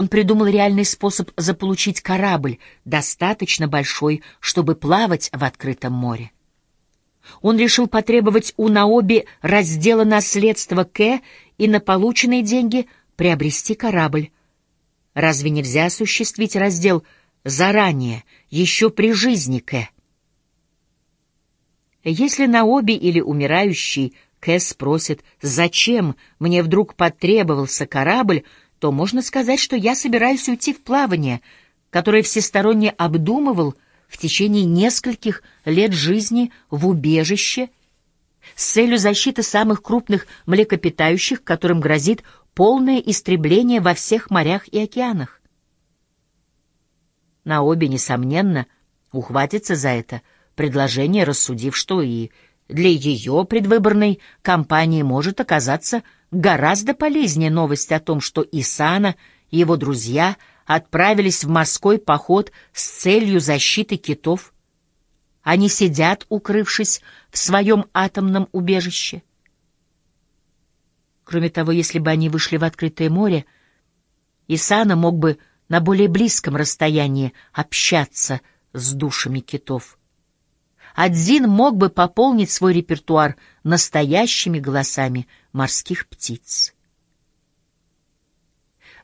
Он придумал реальный способ заполучить корабль, достаточно большой, чтобы плавать в открытом море. Он решил потребовать у Наоби раздела наследства К и на полученные деньги приобрести корабль. Разве нельзя осуществить раздел заранее, еще при жизни К? Если Наоби или умирающий Кэ спросит, зачем мне вдруг потребовался корабль, то можно сказать, что я собираюсь уйти в плавание, которое всесторонне обдумывал в течение нескольких лет жизни в убежище с целью защиты самых крупных млекопитающих, которым грозит полное истребление во всех морях и океанах. На обе, несомненно, ухватится за это предложение, рассудив, что и для ее предвыборной кампании может оказаться гораздо полезнее новость о том, что Исана и его друзья отправились в морской поход с целью защиты китов. Они сидят, укрывшись в своем атомном убежище. Кроме того, если бы они вышли в открытое море, Исана мог бы на более близком расстоянии общаться с душами китов. Адзин мог бы пополнить свой репертуар настоящими голосами морских птиц.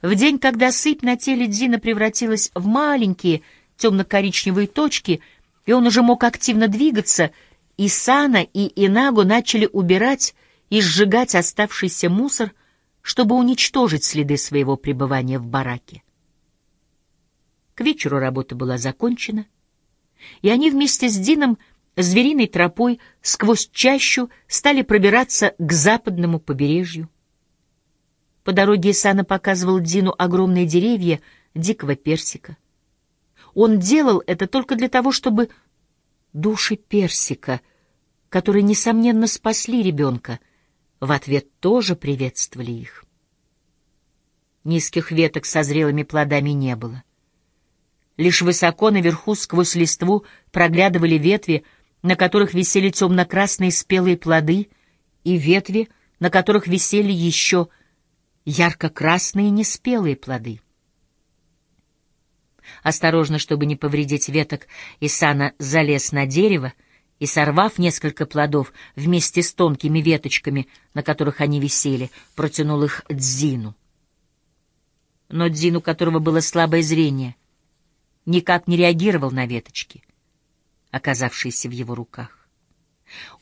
В день, когда сыпь на теле Дзина превратилась в маленькие темно-коричневые точки, и он уже мог активно двигаться, Исана и Инагу начали убирать и сжигать оставшийся мусор, чтобы уничтожить следы своего пребывания в бараке. К вечеру работа была закончена, и они вместе с Дином звериной тропой сквозь чащу стали пробираться к западному побережью. По дороге Исана показывал Дину огромные деревья дикого персика. Он делал это только для того, чтобы души персика, которые, несомненно, спасли ребенка, в ответ тоже приветствовали их. Низких веток со зрелыми плодами не было. Лишь высоко наверху сквозь листву проглядывали ветви, на которых висели темно-красные спелые плоды, и ветви, на которых висели еще ярко-красные неспелые плоды. Осторожно, чтобы не повредить веток, Исана залез на дерево и, сорвав несколько плодов вместе с тонкими веточками, на которых они висели, протянул их Дзину. Но Дзину, у которого было слабое зрение, никак не реагировал на веточки оказавшиеся в его руках.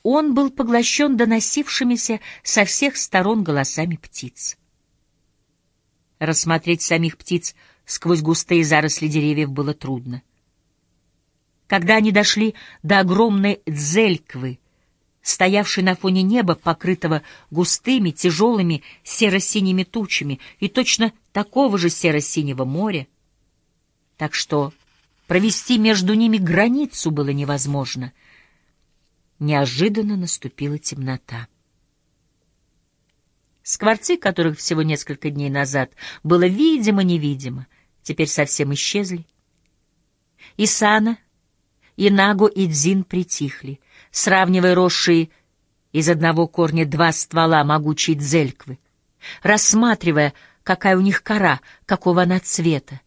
Он был поглощен доносившимися со всех сторон голосами птиц. Рассмотреть самих птиц сквозь густые заросли деревьев было трудно. Когда они дошли до огромной дзельквы, стоявшей на фоне неба, покрытого густыми, тяжелыми серо-синими тучами, и точно такого же серо-синего моря, так что Провести между ними границу было невозможно. Неожиданно наступила темнота. Скворцы, которых всего несколько дней назад было видимо-невидимо, теперь совсем исчезли. Исана, Инаго и Дзин притихли, сравнивая росшие из одного корня два ствола могучей дзельквы, рассматривая, какая у них кора, какого она цвета.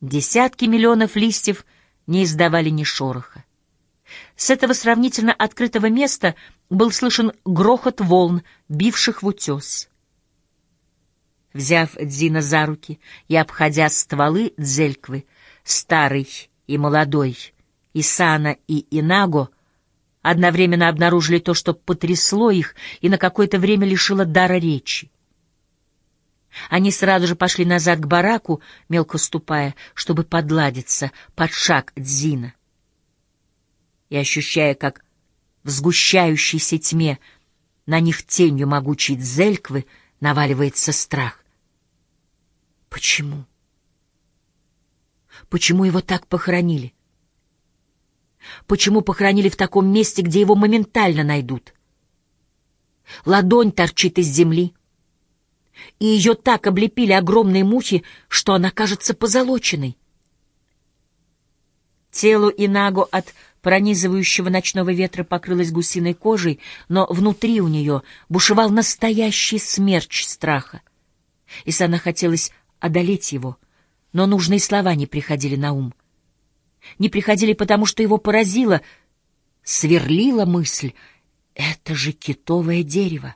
Десятки миллионов листьев не издавали ни шороха. С этого сравнительно открытого места был слышен грохот волн, бивших в утес. Взяв Дзина за руки и обходя стволы дзельквы, старый и молодой, Исана и Инаго одновременно обнаружили то, что потрясло их и на какое-то время лишило дара речи. Они сразу же пошли назад к бараку, мелко ступая, чтобы подладиться под шаг Дзина. И ощущая, как в сгущающейся тьме на них тенью могучей дзельквы наваливается страх. Почему? Почему его так похоронили? Почему похоронили в таком месте, где его моментально найдут? Ладонь торчит из земли — и ее так облепили огромные мухи, что она кажется позолоченной. Тело Инаго от пронизывающего ночного ветра покрылось гусиной кожей, но внутри у нее бушевал настоящий смерч страха. Исана хотелось одолеть его, но нужные слова не приходили на ум. Не приходили потому, что его поразило, сверлила мысль — это же китовое дерево.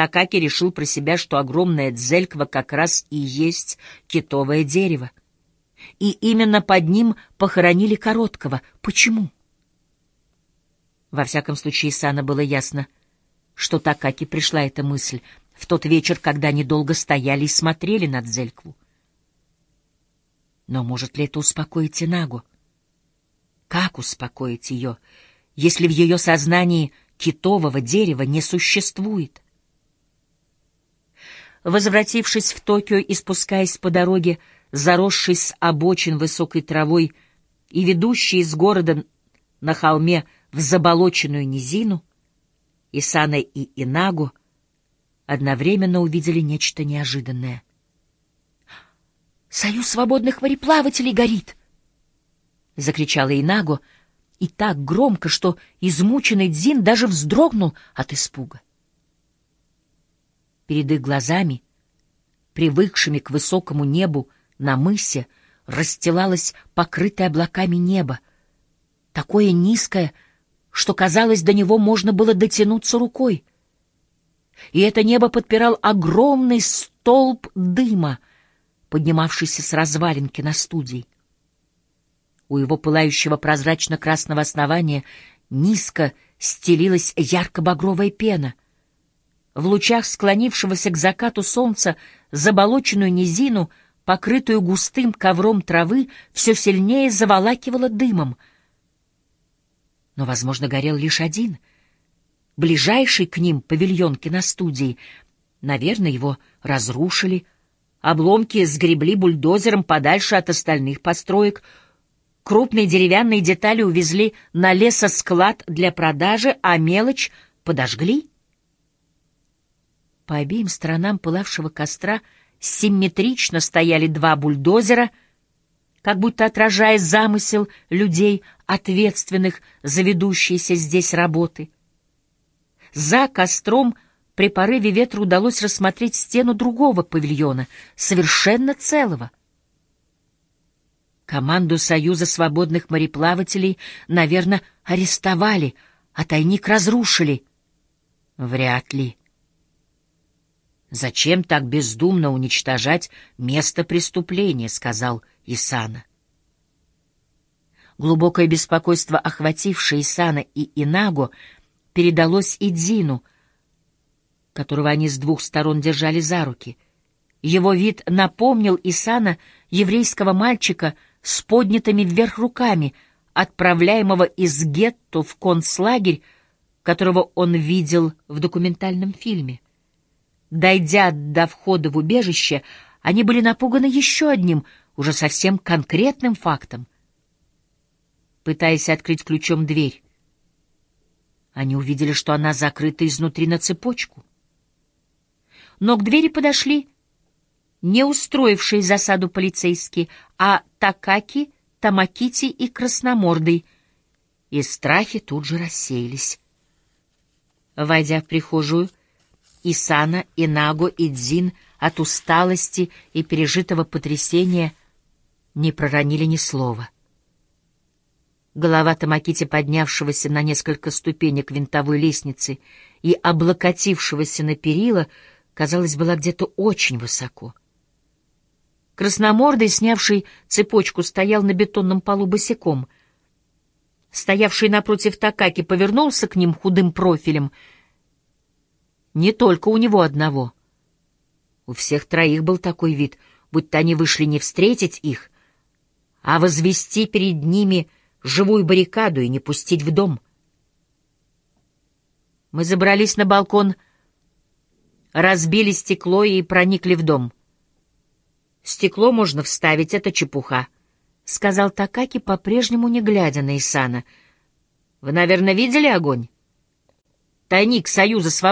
Такаки решил про себя, что огромная дзельква как раз и есть китовое дерево. И именно под ним похоронили короткого. Почему? Во всяком случае, Сана было ясно, что Такаки пришла эта мысль в тот вечер, когда они долго стояли и смотрели на дзелькву. Но может ли это успокоить Инагу? Как успокоить ее, если в ее сознании китового дерева не существует? Возвратившись в Токио и спускаясь по дороге, заросшей с обочин высокой травой и ведущей из города на холме в заболоченную низину, Исана и Инагу одновременно увидели нечто неожиданное. «Союз свободных мореплавателей горит!» — закричала Инагу, и так громко, что измученный Дзин даже вздрогнул от испуга. Перед их глазами, привыкшими к высокому небу на мысе, расстилалось покрытое облаками небо, такое низкое, что, казалось, до него можно было дотянуться рукой. И это небо подпирал огромный столб дыма, поднимавшийся с развалинки на студии. У его пылающего прозрачно-красного основания низко стелилась ярко-багровая пена — в лучах склонившегося к закату солнца заболоченную низину, покрытую густым ковром травы, все сильнее заволакивало дымом. Но, возможно, горел лишь один. Ближайший к ним павильон киностудии. Наверное, его разрушили. Обломки сгребли бульдозером подальше от остальных построек. Крупные деревянные детали увезли на лесосклад для продажи, а мелочь подожгли. По обеим сторонам пылавшего костра симметрично стояли два бульдозера, как будто отражая замысел людей, ответственных за ведущиеся здесь работы. За костром при порыве ветра удалось рассмотреть стену другого павильона, совершенно целого. Команду Союза свободных мореплавателей, наверное, арестовали, а тайник разрушили. Вряд ли. «Зачем так бездумно уничтожать место преступления?» — сказал Исана. Глубокое беспокойство, охватившее Исана и Инаго, передалось и Дзину, которого они с двух сторон держали за руки. Его вид напомнил Исана еврейского мальчика с поднятыми вверх руками, отправляемого из гетто в концлагерь, которого он видел в документальном фильме. Дойдя до входа в убежище, они были напуганы еще одним, уже совсем конкретным фактом. Пытаясь открыть ключом дверь, они увидели, что она закрыта изнутри на цепочку. Но к двери подошли не устроившие засаду полицейские, а Такаки, Тамакити и Красномордый, и страхи тут же рассеялись. Войдя в прихожую, Исана, Инагу и Дзин от усталости и пережитого потрясения не проронили ни слова. Голова Тамакити, поднявшегося на несколько ступенек винтовой лестницы и облокотившегося на перила, казалось, была где-то очень высоко. Красномордый, снявший цепочку, стоял на бетонном полу босиком. Стоявший напротив Такаки повернулся к ним худым профилем — не только у него одного. У всех троих был такой вид, будто они вышли не встретить их, а возвести перед ними живую баррикаду и не пустить в дом. Мы забрались на балкон, разбили стекло и проникли в дом. «Стекло можно вставить, это чепуха», — сказал Такаки, по-прежнему не глядя на Исана. «Вы, наверное, видели огонь? Тайник Союза Свободы